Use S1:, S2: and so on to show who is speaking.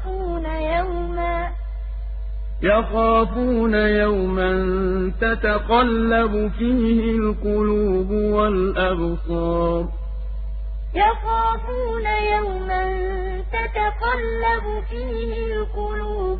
S1: يَخَافُونَ يَوْمًا.
S2: يَخَافُونَ يَوْمًا تَتَقَلَّبُ فِيهِ الْقُلُوبُ وَالْأَبْصَارُ.
S1: يَخَافُونَ يَوْمًا تَتَقَلَّبُ فِيهِ الْقُلُوبُ وَالْأَبْصَارُ